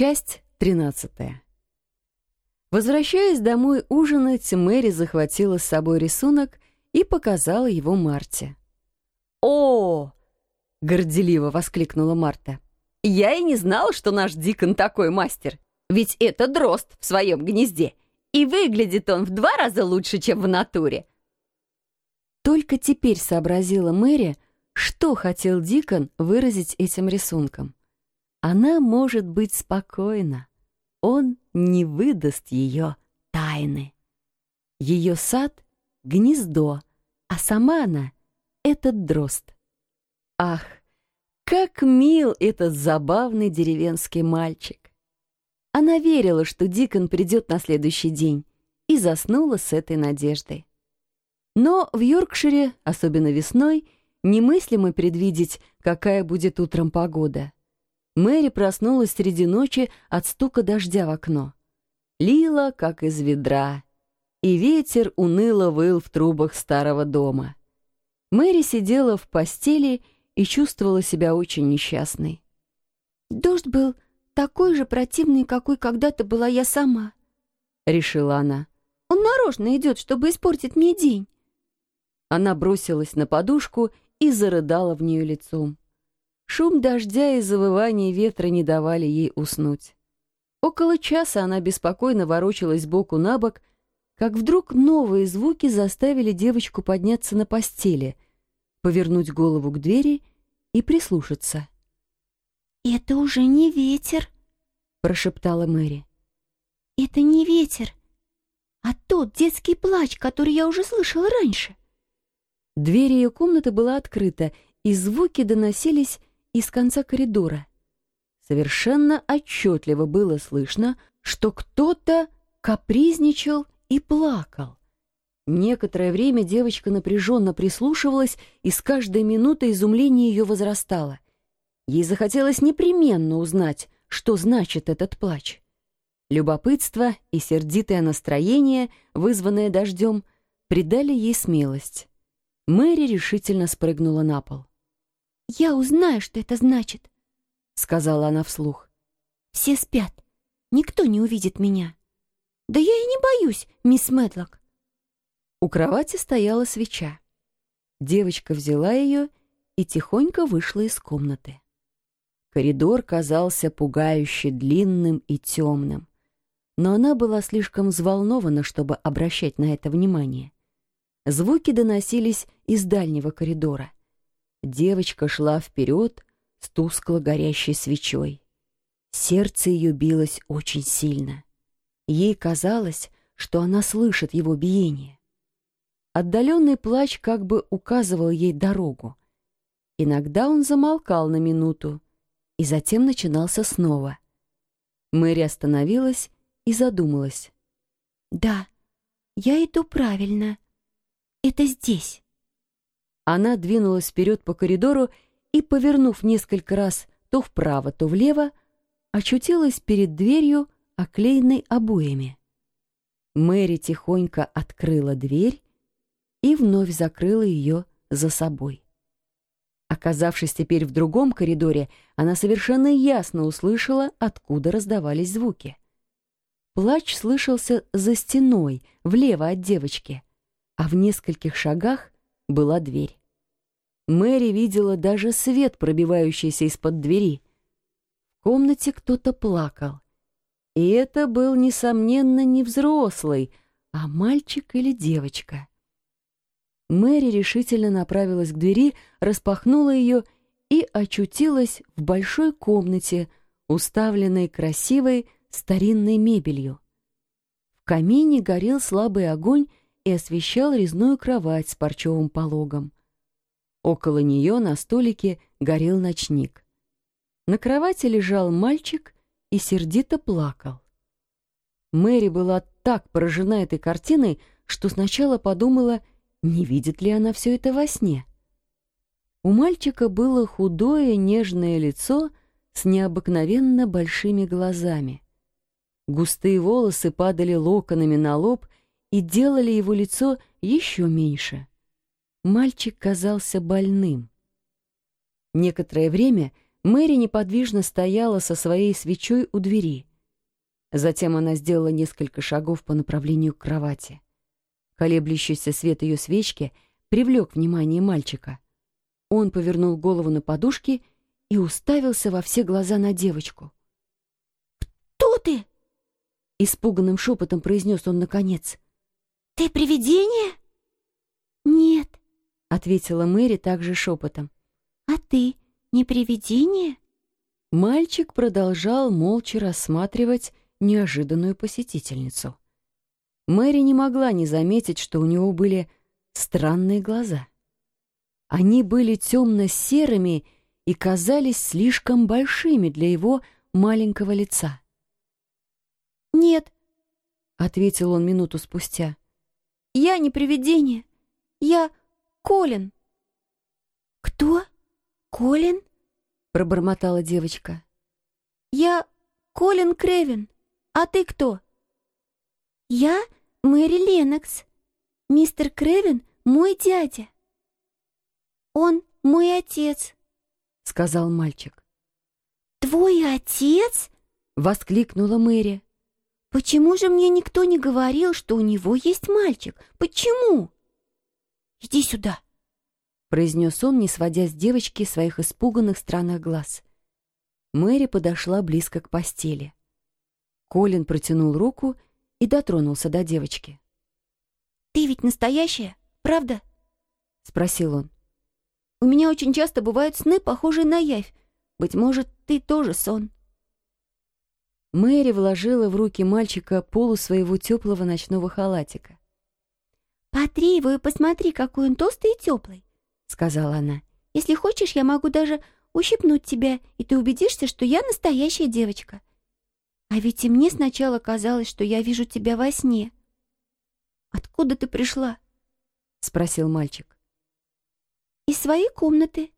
Часть тринадцатая. Возвращаясь домой ужинать, Мэри захватила с собой рисунок и показала его Марте. «О!» — горделиво воскликнула Марта. «Я и не знала, что наш Дикон такой мастер. Ведь это дрозд в своем гнезде, и выглядит он в два раза лучше, чем в натуре». Только теперь сообразила Мэри, что хотел Дикон выразить этим рисунком. Она может быть спокойна он не выдаст ее тайны. Ее сад — гнездо, а сама она — этот дрозд. Ах, как мил этот забавный деревенский мальчик! Она верила, что Дикон придет на следующий день, и заснула с этой надеждой. Но в Йоркшире, особенно весной, немыслимо предвидеть, какая будет утром погода — Мэри проснулась среди ночи от стука дождя в окно. Лила, как из ведра, и ветер уныло выл в трубах старого дома. Мэри сидела в постели и чувствовала себя очень несчастной. «Дождь был такой же противный, какой когда-то была я сама», — решила она. «Он нарочно идет, чтобы испортить мне день». Она бросилась на подушку и зарыдала в нее лицом. Шум дождя и завывание ветра не давали ей уснуть. Около часа она беспокойно ворочалась боку на бок, как вдруг новые звуки заставили девочку подняться на постели, повернуть голову к двери и прислушаться. «Это уже не ветер», — прошептала Мэри. «Это не ветер, а тот детский плач, который я уже слышала раньше». Дверь ее комнаты была открыта, и звуки доносились из конца коридора. Совершенно отчетливо было слышно, что кто-то капризничал и плакал. Некоторое время девочка напряженно прислушивалась, и с каждой минутой изумление ее возрастало. Ей захотелось непременно узнать, что значит этот плач. Любопытство и сердитое настроение, вызванное дождем, придали ей смелость. Мэри решительно спрыгнула на пол. «Я узнаю, что это значит», — сказала она вслух. «Все спят. Никто не увидит меня. Да я и не боюсь, мисс Медлок». У кровати стояла свеча. Девочка взяла ее и тихонько вышла из комнаты. Коридор казался пугающе длинным и темным, но она была слишком взволнована, чтобы обращать на это внимание. Звуки доносились из дальнего коридора — Девочка шла вперед с тускло горящей свечой. Сердце ее билось очень сильно. Ей казалось, что она слышит его биение. Отдаленный плач как бы указывал ей дорогу. Иногда он замолкал на минуту, и затем начинался снова. Мэри остановилась и задумалась. «Да, я иду правильно. Это здесь». Она двинулась вперед по коридору и, повернув несколько раз то вправо, то влево, очутилась перед дверью, оклеенной обоями. Мэри тихонько открыла дверь и вновь закрыла ее за собой. Оказавшись теперь в другом коридоре, она совершенно ясно услышала, откуда раздавались звуки. Плач слышался за стеной, влево от девочки, а в нескольких шагах была дверь. Мэри видела даже свет, пробивающийся из-под двери. В комнате кто-то плакал. И это был, несомненно, не взрослый, а мальчик или девочка. Мэри решительно направилась к двери, распахнула ее и очутилась в большой комнате, уставленной красивой старинной мебелью. В камине горел слабый огонь и освещал резную кровать с парчевым пологом. Около нее на столике горел ночник. На кровати лежал мальчик и сердито плакал. Мэри была так поражена этой картиной, что сначала подумала, не видит ли она все это во сне. У мальчика было худое нежное лицо с необыкновенно большими глазами. Густые волосы падали локонами на лоб и делали его лицо еще меньше. Мальчик казался больным. Некоторое время Мэри неподвижно стояла со своей свечой у двери. Затем она сделала несколько шагов по направлению к кровати. Колеблющийся свет ее свечки привлек внимание мальчика. Он повернул голову на подушке и уставился во все глаза на девочку. «Кто ты?» — испуганным шепотом произнес он наконец. «Ты привидение?» «Нет», — ответила Мэри также шепотом. «А ты не привидение?» Мальчик продолжал молча рассматривать неожиданную посетительницу. Мэри не могла не заметить, что у него были странные глаза. Они были темно-серыми и казались слишком большими для его маленького лица. «Нет», — ответил он минуту спустя. «Я не привидение. Я Колин». «Кто? Колин?» — пробормотала девочка. «Я Колин Кревин. А ты кто?» «Я Мэри Ленокс. Мистер Кревин — мой дядя». «Он мой отец», — сказал мальчик. «Твой отец?» — воскликнула Мэри. «Почему же мне никто не говорил, что у него есть мальчик? Почему?» «Иди сюда», — произнес он, не сводя с девочки своих испуганных странных глаз. Мэри подошла близко к постели. Колин протянул руку и дотронулся до девочки. «Ты ведь настоящая, правда?» — спросил он. «У меня очень часто бывают сны, похожие на явь. Быть может, ты тоже сон». Мэри вложила в руки мальчика полу своего теплого ночного халатика. «Потри его и посмотри, какой он толстый и теплый», — сказала она. «Если хочешь, я могу даже ущипнуть тебя, и ты убедишься, что я настоящая девочка. А ведь и мне сначала казалось, что я вижу тебя во сне. Откуда ты пришла? спросил мальчик. Из своей комнаты.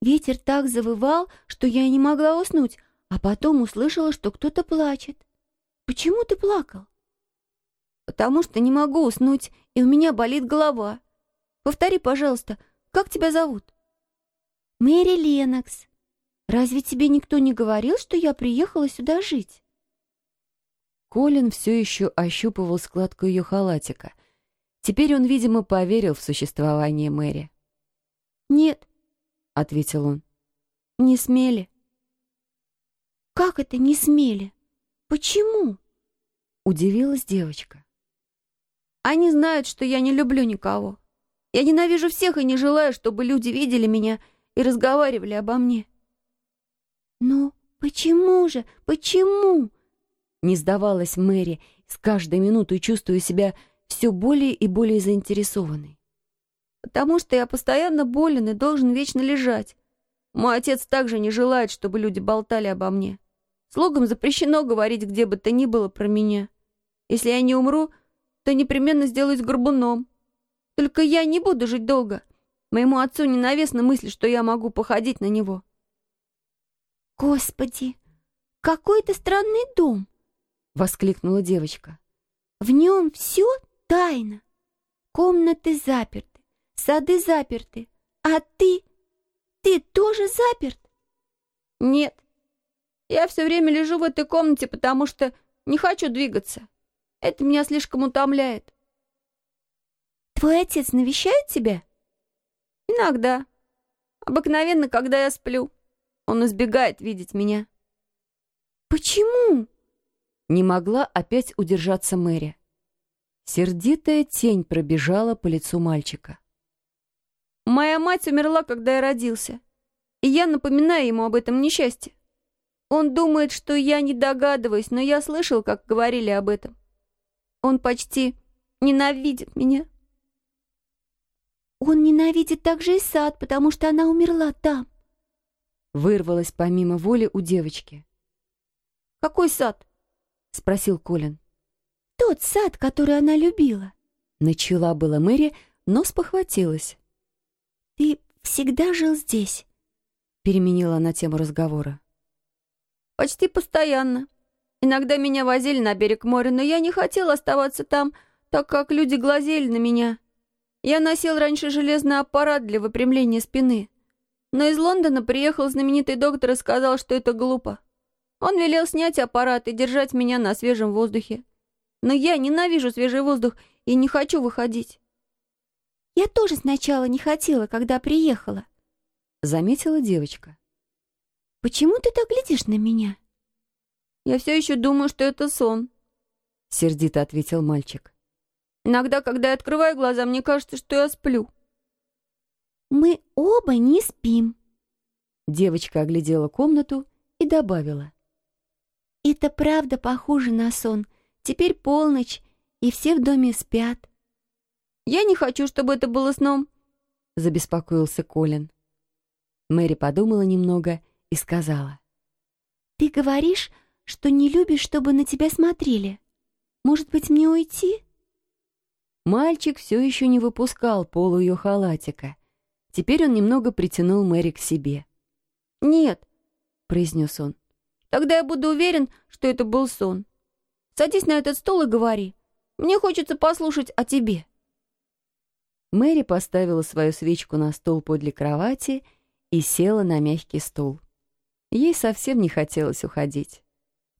Ветер так завывал, что я не могла уснуть, а потом услышала, что кто-то плачет. Почему ты плакал? Потому что не могу уснуть, и у меня болит голова. Повтори, пожалуйста, как тебя зовут? Мэри Ленокс. Разве тебе никто не говорил, что я приехала сюда жить? Колин все еще ощупывал складку ее халатика. Теперь он, видимо, поверил в существование Мэри. «Нет», — ответил он, — «не смели». «Как это не смели? Почему?» — удивилась девочка. «Они знают, что я не люблю никого. Я ненавижу всех и не желаю, чтобы люди видели меня и разговаривали обо мне». «Ну, почему же? Почему?» Не сдавалась Мэри, с каждой минутой чувствуя себя все более и более заинтересованной. «Потому что я постоянно болен и должен вечно лежать. Мой отец также не желает, чтобы люди болтали обо мне. Слугам запрещено говорить где бы то ни было про меня. Если я не умру, то непременно сделаюсь горбуном. Только я не буду жить долго. Моему отцу ненавистна мысль, что я могу походить на него». «Господи, какой это странный дом!» воскликнула девочка. В нем все тайна. Комнаты заперты, сады заперты, а ты... ты тоже заперт? Нет. Я все время лежу в этой комнате, потому что не хочу двигаться. Это меня слишком утомляет. Твой отец навещает тебя? Иногда. Обыкновенно, когда я сплю. Он избегает видеть меня. Почему? Не могла опять удержаться Мэри. Сердитая тень пробежала по лицу мальчика. «Моя мать умерла, когда я родился, и я напоминаю ему об этом несчастье. Он думает, что я не догадываюсь, но я слышал, как говорили об этом. Он почти ненавидит меня». «Он ненавидит также и сад, потому что она умерла там», — вырвалась помимо воли у девочки. «Какой сад?» — спросил Колин. «Тот сад, который она любила». Начала была Мэри, но спохватилась. «Ты всегда жил здесь?» — переменила она тему разговора. «Почти постоянно. Иногда меня возили на берег моря, но я не хотел оставаться там, так как люди глазели на меня. Я носил раньше железный аппарат для выпрямления спины. Но из Лондона приехал знаменитый доктор и сказал, что это глупо. Он велел снять аппарат и держать меня на свежем воздухе. Но я ненавижу свежий воздух и не хочу выходить. Я тоже сначала не хотела, когда приехала, — заметила девочка. Почему ты так глядишь на меня? Я все еще думаю, что это сон, — сердито ответил мальчик. Иногда, когда я открываю глаза, мне кажется, что я сплю. Мы оба не спим. Девочка оглядела комнату и добавила. Это правда похоже на сон. Теперь полночь, и все в доме спят. Я не хочу, чтобы это было сном, забеспокоился Колин. Мэри подумала немного и сказала. Ты говоришь, что не любишь, чтобы на тебя смотрели. Может быть, мне уйти? Мальчик все еще не выпускал полу ее халатика. Теперь он немного притянул Мэри к себе. «Нет», — произнес он, — «тогда я буду уверен, что это был сон. Садись на этот стол и говори. Мне хочется послушать о тебе». Мэри поставила свою свечку на стол подле кровати и села на мягкий стул. Ей совсем не хотелось уходить.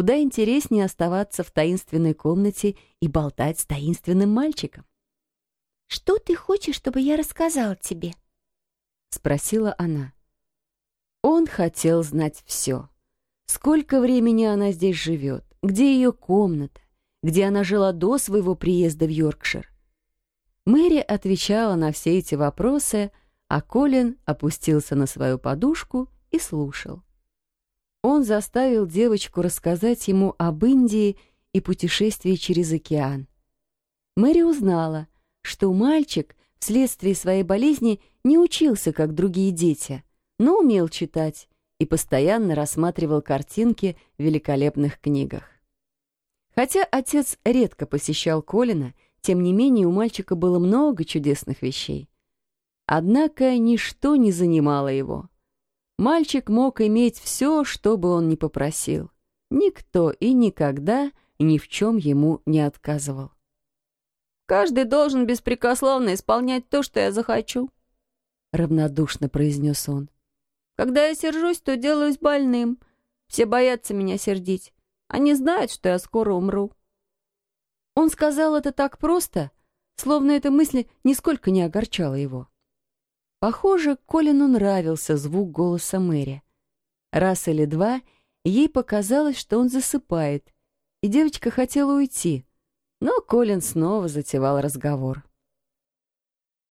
Куда интереснее оставаться в таинственной комнате и болтать с таинственным мальчиком. «Что ты хочешь, чтобы я рассказал тебе?» — спросила она. Он хотел знать все. Сколько времени она здесь живет, где ее комната, где она жила до своего приезда в Йоркшир. Мэри отвечала на все эти вопросы, а Колин опустился на свою подушку и слушал. Он заставил девочку рассказать ему об Индии и путешествии через океан. Мэри узнала, что мальчик вследствие своей болезни не учился, как другие дети, но умел читать и постоянно рассматривал картинки в великолепных книгах. Хотя отец редко посещал Колина, тем не менее у мальчика было много чудесных вещей. Однако ничто не занимало его. Мальчик мог иметь все, что бы он ни попросил. Никто и никогда ни в чем ему не отказывал. «Каждый должен беспрекословно исполнять то, что я захочу», — равнодушно произнес он. «Когда я сержусь, то делаюсь больным. Все боятся меня сердить. Они знают, что я скоро умру». Он сказал это так просто, словно эта мысль нисколько не огорчала его. Похоже, Колину нравился звук голоса Мэри. Раз или два ей показалось, что он засыпает, и девочка хотела уйти, но Колин снова затевал разговор.